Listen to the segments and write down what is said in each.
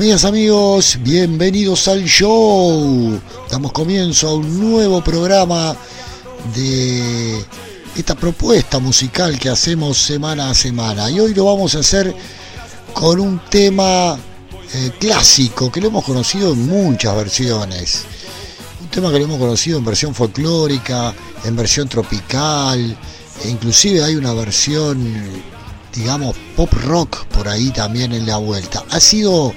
Amigas, amigos, bienvenidos al show. Damos comienzo a un nuevo programa de esta propuesta musical que hacemos semana a semana. Y hoy lo vamos a hacer con un tema eh, clásico que lo hemos conocido en muchas versiones. Un tema que lo hemos conocido en versión folclórica, en versión tropical, e inclusive hay una versión digamos, pop rock por ahí también en la vuelta. Ha sido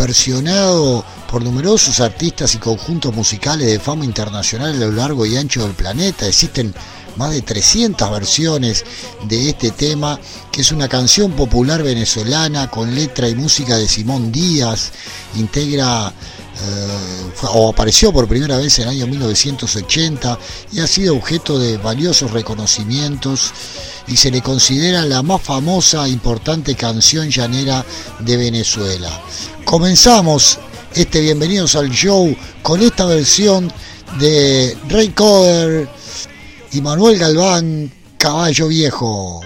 versionado por numerosos artistas y conjuntos musicales de fama internacional a lo largo y ancho del planeta. Existen más de 300 versiones de este tema, que es una canción popular venezolana con letra y música de Simón Díaz. Integra o apareció por primera vez en el año 1980 y ha sido objeto de valiosos reconocimientos y se le considera la más famosa e importante canción llanera de Venezuela. Comenzamos este Bienvenidos al Show con esta versión de Ray Coder y Manuel Galván, Caballo Viejo.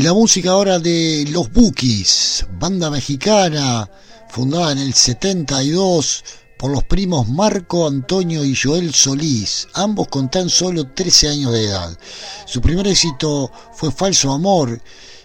Y la música ahora de Los Bookies, banda mexicana fundada en el 72 por los primos Marco Antonio y Joel Solís, ambos con tan solo 13 años de edad. Su primer éxito fue Falso Amor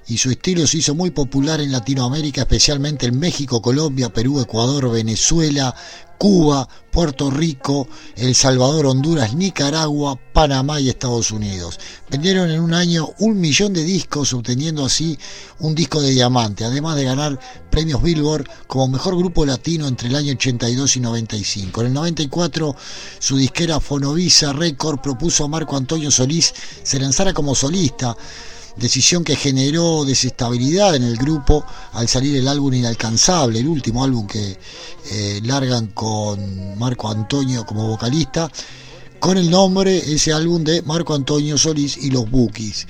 y su estilo se hizo muy popular en Latinoamérica, especialmente en México, Colombia, Perú, Ecuador, Venezuela, Cuba, Puerto Rico, El Salvador, Honduras, Nicaragua, Panamá y Estados Unidos. Vendieron en un año un millón de discos, obteniendo así un disco de diamante, además de ganar premios Billboard como mejor grupo latino entre el año 82 y 95. En el 94, su disquera Fonovisa Record propuso a Marco Antonio Solís se lanzara como solista decisión que generó desestabilidad en el grupo al salir el álbum Inalcanzable, el último álbum que eh, largan con Marco Antonio como vocalista, con el nombre, ese álbum de Marco Antonio Solís y los Bookies.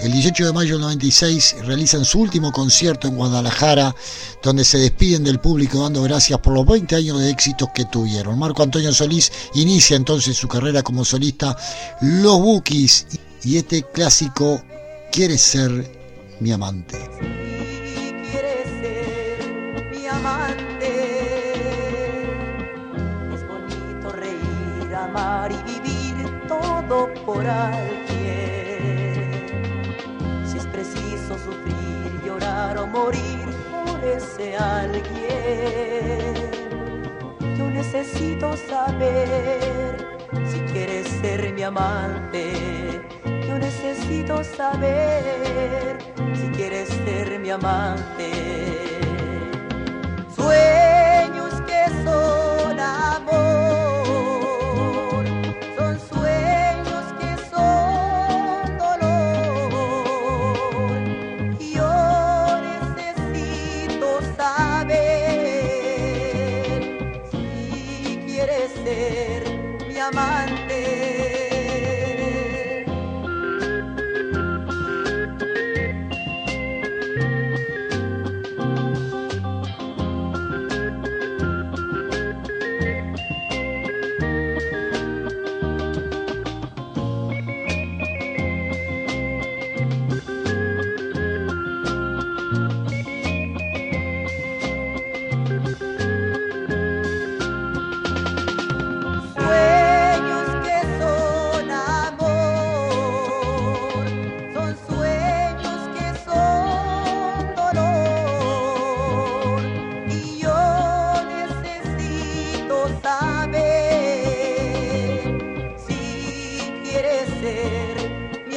El 18 de mayo del 96 realizan su último concierto en Guadalajara, donde se despiden del público dando gracias por los 20 años de éxitos que tuvieron. Marco Antonio Solís inicia entonces su carrera como solista Los Bookies y este clásico quieres ser mi amante. Si quieres ser mi amante, es bonito reír, amar y vivir todo por alguien. Si es preciso sufrir, llorar o morir por ese alguien, yo necesito saber si quieres ser mi amante yo necesito saber si quieres ser mi amante. Sueños que son amor,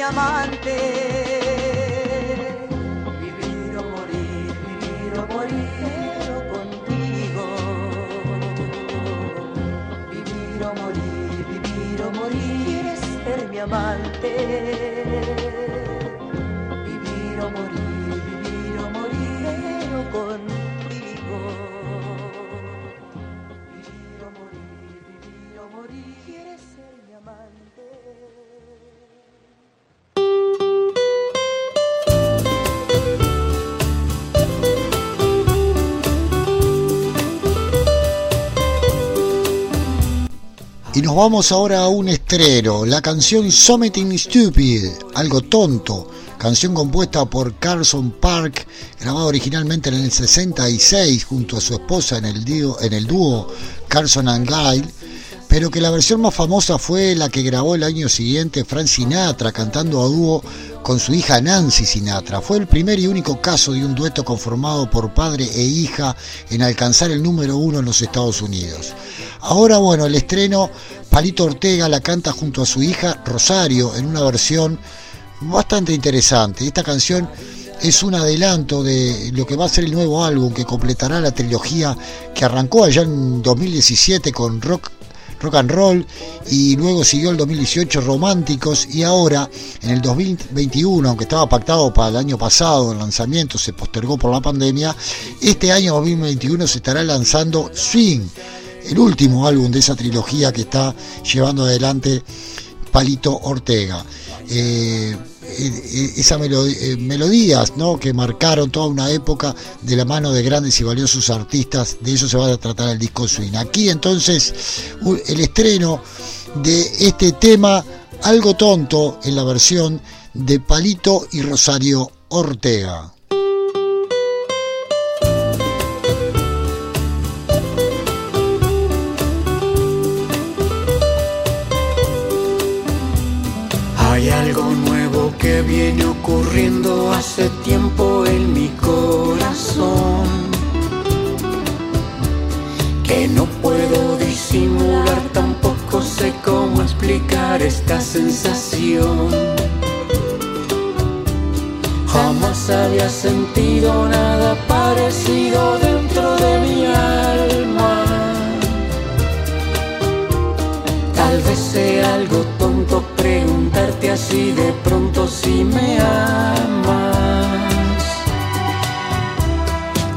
amante. Vivir o morir, vivir o morir contigo. Vivir o morir, vivir o morir es ser mi amante. Vivir o morir, vivir o morir contigo. Vivir o morir, vivir o morir, quieres ser mi amante. Nos vamos ahora a un estreno, la canción Something Stupid, algo tonto, canción compuesta por Carson Park, grabada originalmente en el 66 junto a su esposa en el, dúo, Carson and Guy, pero que la versión más famosa fue la que grabó el año siguiente Frank Sinatra cantando a dúo con su hija Nancy Sinatra. Fue el primer y único caso de un dueto conformado por padre e hija en alcanzar el número uno en los Estados Unidos. Ahora, bueno, el estreno Palito Ortega la canta junto a su hija Rosario en una versión bastante interesante. Esta canción es un adelanto de lo que va a ser el nuevo álbum que completará la trilogía que arrancó allá en 2017 con Rock rock and roll y luego siguió el 2018 románticos y ahora en el 2021 aunque estaba pactado para el año pasado el lanzamiento se postergó por la pandemia este año 2021 se estará lanzando Swing el último álbum de esa trilogía que está llevando adelante Palito Ortega. Eh, esas eh, melodías ¿no? que marcaron toda una época de la mano de grandes y valiosos artistas, de eso se va a tratar el disco Swing. Aquí entonces el estreno de este tema, algo tonto en la versión de Palito y Rosario Ortega. Que viene ocurriendo hace tiempo en mi corazón que no puedo disimular, tampoco sé cómo explicar esta sensación. Jamás había sentido nada parecido dentro de mi alma. Tal vez sea algo preguntarte así de pronto si me amas.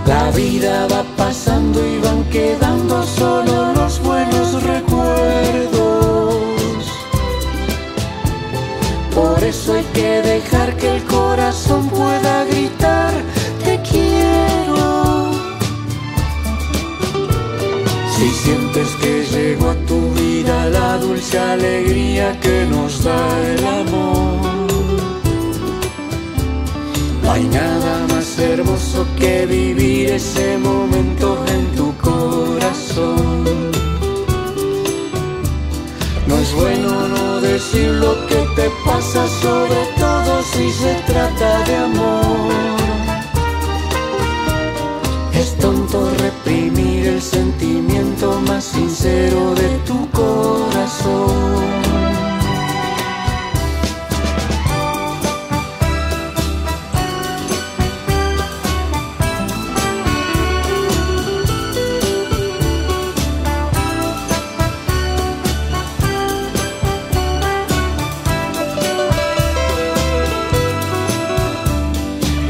La vida va pasando y van quedando solo los buenos recuerdos. Por eso hay que dejar que el corazón pueda dulce alegría que nos da el amor. No hay nada más hermoso que vivir ese momento en tu corazón. No es bueno no decir lo que te pasa, sobre todo si se trata de amor. Es tonto reprimir el sentimiento más sincero de tu corazón.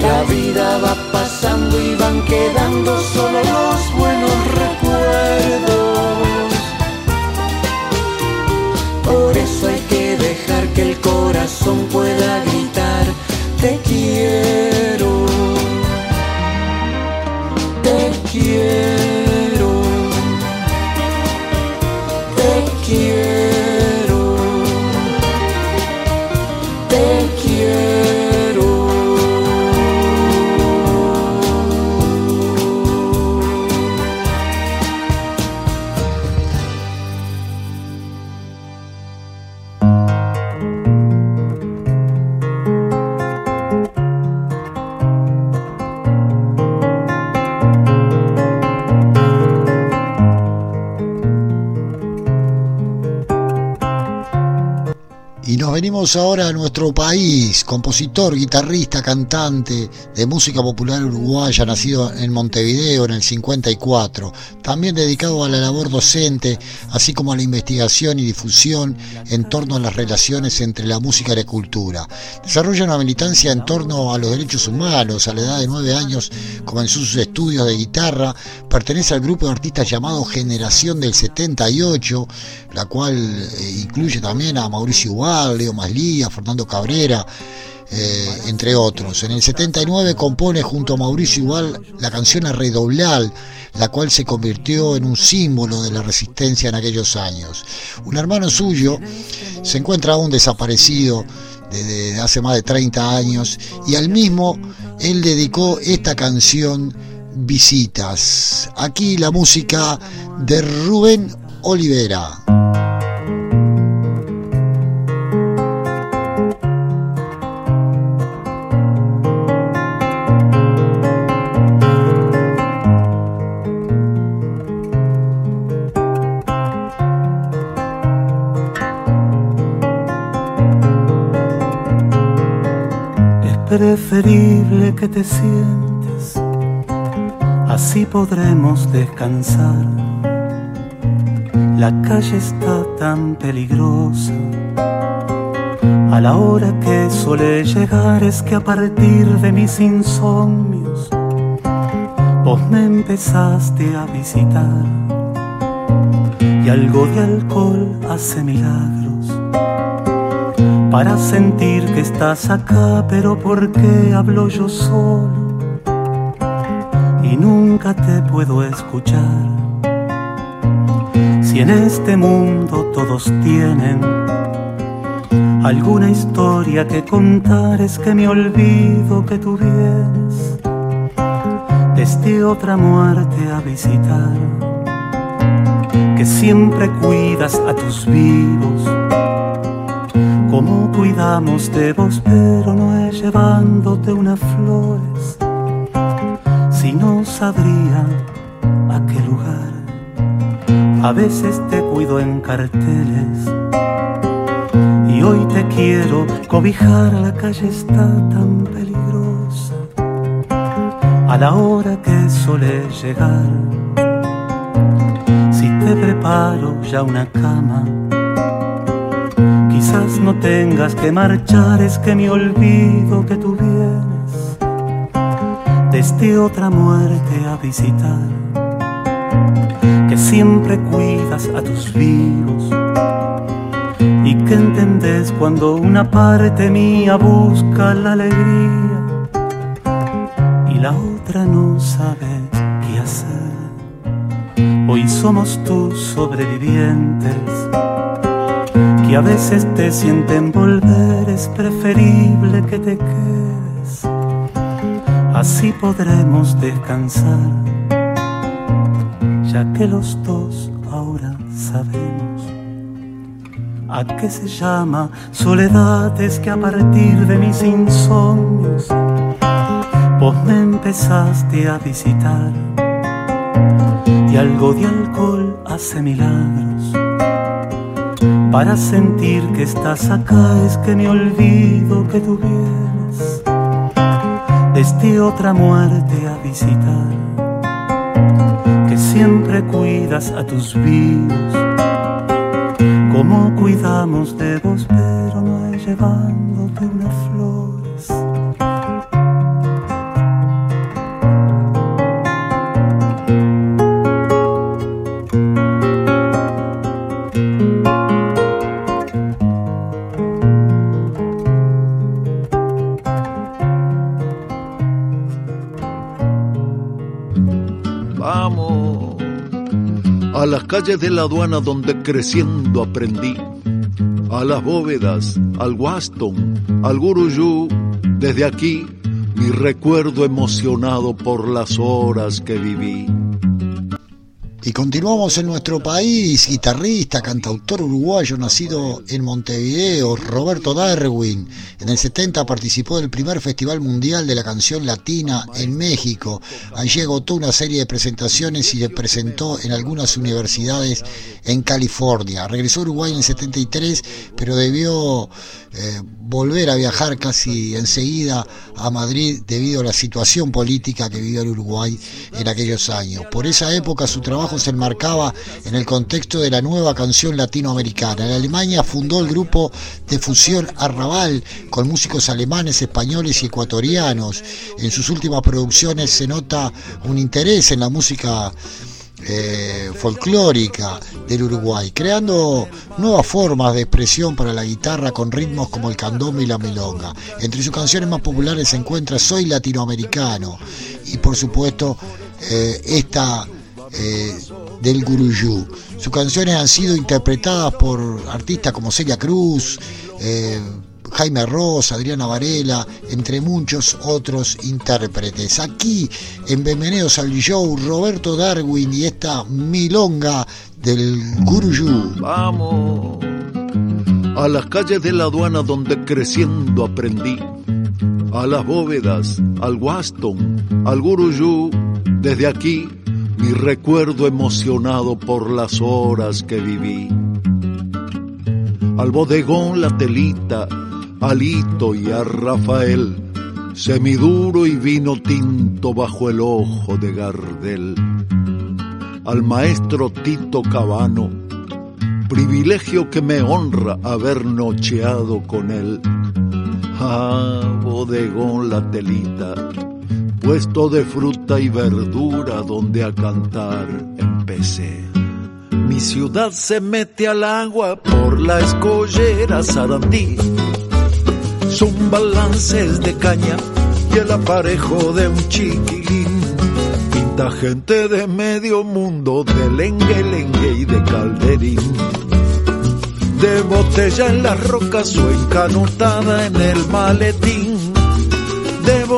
La vida va pasando y van quedando solo los venimos ahora a nuestro país, compositor, guitarrista, cantante de música popular uruguaya, nacido en Montevideo en el 54, también dedicado a la labor docente, así como a la investigación y difusión en torno a las relaciones entre la música y la cultura. Desarrolla una militancia en torno a los derechos humanos, a la edad de nueve años comenzó sus estudios de guitarra, pertenece al grupo de artistas llamado Generación del 78, la cual eh, incluye también a Mauricio Ubal, Leo Maslía, Fernando Cabrera, eh, entre otros. En el 79 compone junto a Mauricio Ubal la canción A la cual se convirtió en un símbolo de la resistencia en aquellos años. Un hermano suyo se encuentra aún desaparecido desde hace más de 30 años y al mismo él dedicó esta canción Visitas. Aquí la música de Rubén Olivera. Que te sientes, así podremos descansar. La calle está tan peligrosa. A la hora que suele llegar es que a partir de mis insomnios vos me empezaste a visitar. Y algo de alcohol hace milagros para sentir que estás acá, pero ¿por qué hablo yo solo y nunca te puedo escuchar? Si en este mundo todos tienen alguna historia que contar es que me olvido que tú vienes desde otra muerte a visitar, que siempre cuidas a tus vivos, como cuidamos de vos, pero no es llevándote unas flores, si no sabría a qué lugar. A veces te cuido en carteles y hoy te quiero cobijar, la calle está tan peligrosa a la hora que suele llegar. Si te preparo ya una cama, no tengas que marchar, es que me olvido que tú vienes desde otra muerte a visitar, que siempre cuidas a tus vivos y que entendés cuando una parte mía busca la alegría y la otra no sabe qué hacer. Hoy somos tus sobrevivientes que a veces te sienten volver, es preferible que te quedes, así podremos descansar, ya que los dos ahora sabemos a qué se llama soledad es que a partir de mis insomnios vos me empezaste a visitar. Y algo de alcohol hace milagros para sentir que estás acá es que me olvido que tú vienes desde otra muerte a visitar que siempre cuidas a tus vivos como cuidamos de vos, pero no es llevándote unas flores. Calles de la aduana donde creciendo aprendí, a las bóvedas, al Waston, al Guruyú, desde aquí mi recuerdo emocionado por las horas que viví. Y continuamos en nuestro país, guitarrista, cantautor uruguayo nacido en Montevideo, Roberto Darwin. En el 70 participó del primer Festival Mundial de la Canción Latina en México. Allí agotó una serie de presentaciones y se presentó en algunas universidades en California. Regresó a Uruguay en el 73, pero debió eh, volver a viajar casi enseguida a Madrid debido a la situación política que vivió el Uruguay en aquellos años. Por esa época su trabajo se enmarcaba en el contexto de la nueva canción latinoamericana. En Alemania fundó el grupo de fusión Arrabal con músicos alemanes, españoles y ecuatorianos. En sus últimas producciones se nota un interés en la música eh, folclórica del Uruguay, creando nuevas formas de expresión para la guitarra con ritmos como el candombe y la milonga. Entre sus canciones más populares se encuentra Soy Latinoamericano y por supuesto eh, esta eh, del Guruyú. Sus canciones han sido interpretadas por artistas como Celia Cruz, eh, Jaime Ross, Adriana Varela, entre muchos otros intérpretes. Aquí en Bienvenidos al Show, Roberto Darwin y esta milonga del Guruyú. Vamos a las calles de la aduana donde creciendo aprendí, a las bóvedas, al Waston, al Guruyú, desde aquí mi recuerdo emocionado por las horas que viví. Al bodegón la telita, Alito y a Rafael, semiduro y vino tinto bajo el ojo de Gardel. Al maestro Tito Cabano, privilegio que me honra haber nocheado con él. Ah, bodegón la telita, puesto de fruta y verdura donde a cantar empecé. Mi ciudad se mete al agua por la escollera Sarandí. Son balances de caña y el aparejo de un chiquilín. Pinta gente de medio mundo, de lengue, lengue y de calderín. De botella en las rocas o encanutada en el maletín.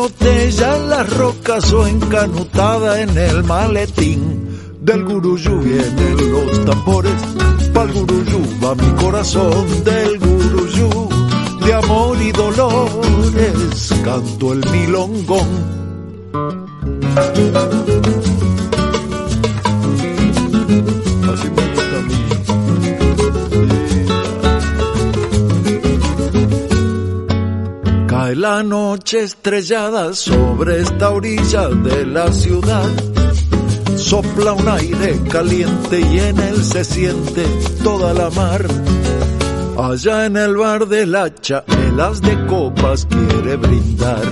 Botella en las rocas o encanutada en el maletín. Del guruyú vienen los tambores, pa'l guruyú va mi corazón. Del guruyú de amor y dolores canto el milongón. La noche estrellada sobre esta orilla de la ciudad. Sopla un aire caliente y en él se siente toda la mar. Allá en el bar del hacha, el as de copas quiere brindar.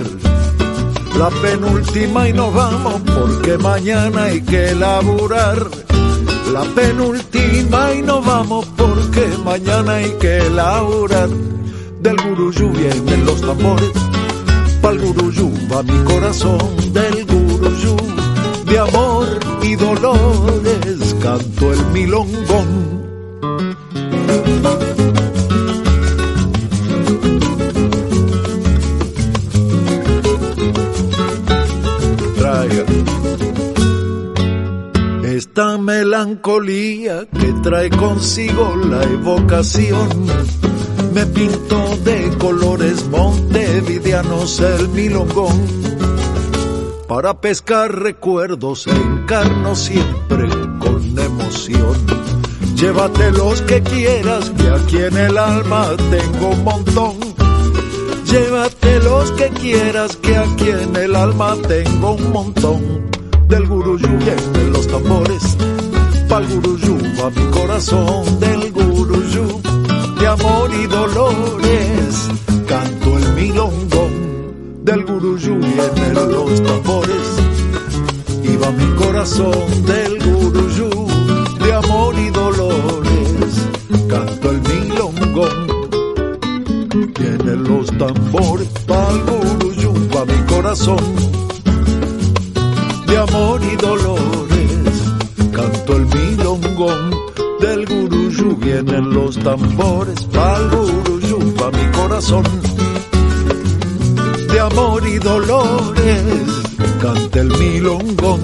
La penúltima y nos vamos porque mañana hay que laburar. La penúltima y nos vamos porque mañana hay que laburar del guruyú vienen los tambores, pa'l guruyú va mi corazón, del guruyú de amor y dolores canto el milongón. Traiga esta melancolía que trae consigo la evocación me pinto de colores montevideanos el milongón. Para pescar recuerdos encarno siempre con emoción. Llévate los que quieras, que aquí en el alma tengo un montón. Llévate los que quieras, que aquí en el alma tengo un montón. Del guruyú de los tambores, pa'l guruyú va mi corazón. Del guruyú de amor y dolores, canto el milongón del guruyú en los tambores, iba mi corazón del guruyú de amor y dolores, canto el milongón, tiene los tambores, pa'l guruyú va mi corazón de amor y dolores, canto el milongón del guruyú vienen los tambores, pa'l guruyú pa' mi corazón. De amor y dolores, canta el milongón.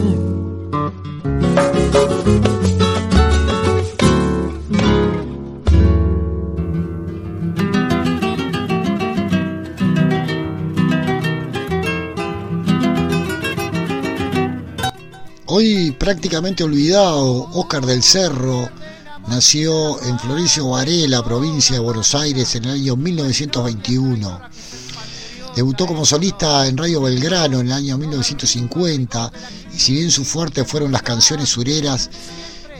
Hoy prácticamente olvidado, Oscar del Cerro, Nació en Florencio Varela, provincia de Buenos Aires, en el año 1921. Debutó como solista en Radio Belgrano en el año 1950 y si bien su fuerte fueron las canciones sureras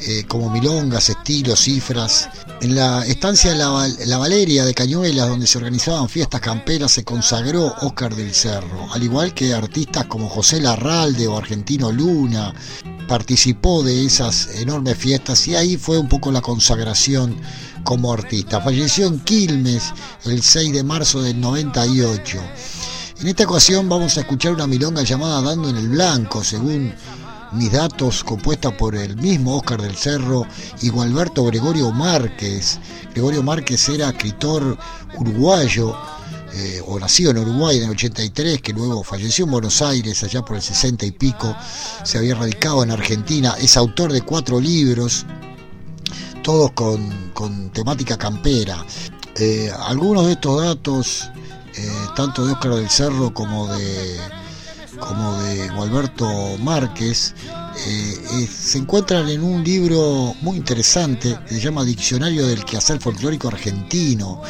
eh, como milongas, estilos, cifras, en la estancia de la, la, Valeria de Cañuelas, donde se organizaban fiestas camperas, se consagró Oscar del Cerro, al igual que artistas como José Larralde o Argentino Luna, participó de esas enormes fiestas y ahí fue un poco la consagración como artista. Falleció en Quilmes el 6 de marzo del 98. En esta ocasión vamos a escuchar una milonga llamada Dando en el Blanco, según mis datos, compuesta por el mismo Oscar del Cerro y Gualberto Gregorio Márquez. Gregorio Márquez era escritor uruguayo eh, o nacido en Uruguay en el 83, que luego falleció en Buenos Aires allá por el 60 y pico, se había radicado en Argentina, es autor de cuatro libros, todos con, temática campera. Eh, algunos de estos datos, eh, tanto de Óscar del Cerro como de como de Gualberto Márquez, se encuentran en un libro muy interesante que se llama Diccionario del Quehacer Folclórico Argentino,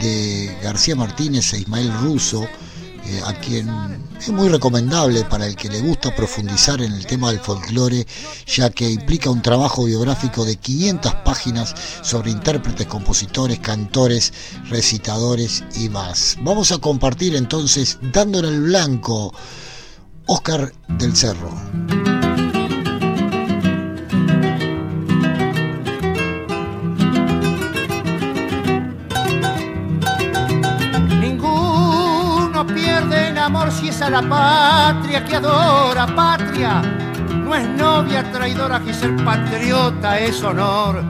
de García Martínez e Ismael Russo, eh, a quien es muy recomendable para el que le gusta profundizar en el tema del folclore, ya que implica un trabajo biográfico de 500 páginas sobre intérpretes, compositores, cantores, recitadores y más. Vamos a compartir entonces, dándole el blanco, Oscar del Cerro. A la patria que adora patria. No es novia traidora que ser patriota es honor.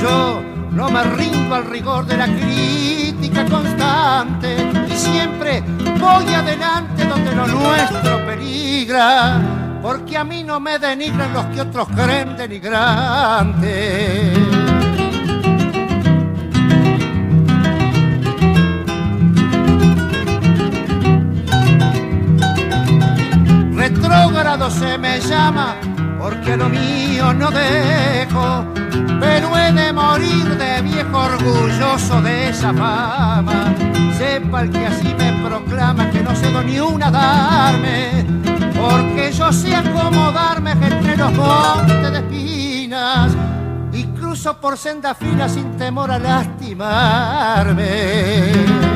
Yo no me rindo al rigor de la crítica constante y siempre voy adelante donde lo nuestro peligra, porque a mí no me denigran los que otros creen denigrantes. Se me llama porque lo mío no dejo, pero he de morir de viejo orgulloso de esa fama. Sepa el que así me proclama que no cedo ni una darme, porque yo sé acomodarme entre los montes de espinas y cruzo por senda fina sin temor a lastimarme.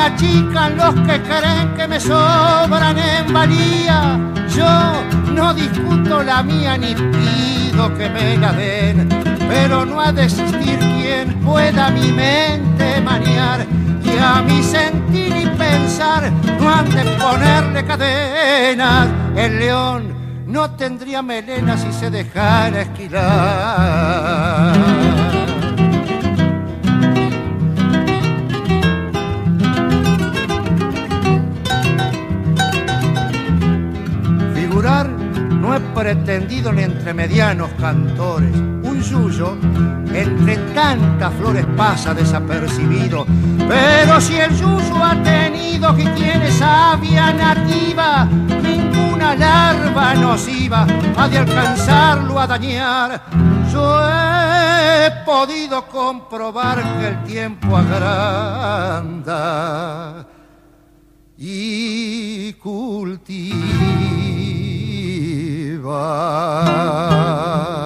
Achican los que creen que me sobran en valía. Yo no discuto la mía ni pido que me la den, pero no ha de existir quien pueda mi mente maniar y a mi sentir y pensar no han de ponerle cadenas. El león no tendría melena si se dejara esquilar. No he pretendido ni entre medianos cantores. Un yuyo entre tantas flores pasa desapercibido. Pero si el yuyo ha tenido y tiene savia nativa, ninguna larva nociva ha de alcanzarlo a dañar. Yo he podido comprobar que el tiempo agranda y cultiva Shiva.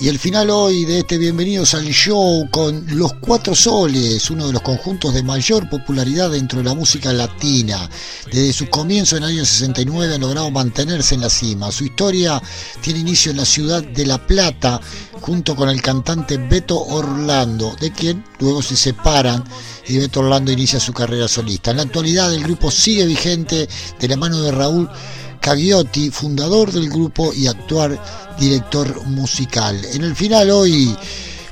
Y el final hoy de este Bienvenidos al Show con Los Cuatro Soles, uno de los conjuntos de mayor popularidad dentro de la música latina. Desde su comienzo en el año 69 han logrado mantenerse en la cima. Su historia tiene inicio en la ciudad de La Plata junto con el cantante Beto Orlando, de quien luego se separan y Beto Orlando inicia su carrera solista. En la actualidad el grupo sigue vigente de la mano de Raúl Cagliotti, fundador del grupo y actual director musical. En el final hoy,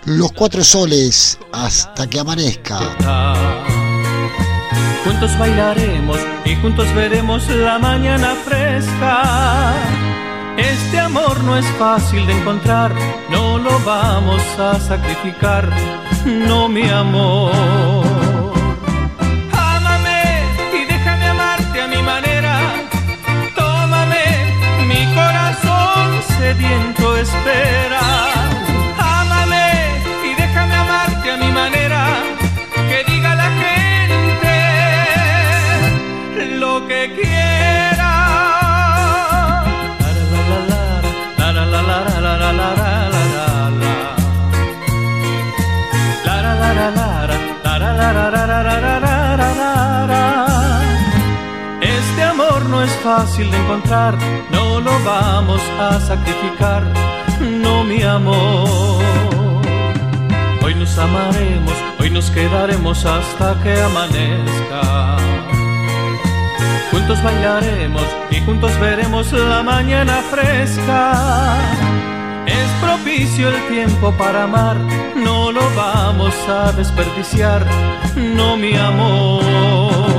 Los Cuatro Soles, hasta que amanezca. Juntos bailaremos y juntos veremos la mañana fresca. Este amor no es fácil de encontrar, no lo vamos a sacrificar, no mi amor. De encontrar, no lo vamos a sacrificar, no mi amor. Hoy nos amaremos, hoy nos quedaremos hasta que amanezca. Juntos bailaremos y juntos veremos la mañana fresca. Es propicio el tiempo para amar, no lo vamos a desperdiciar, no mi amor.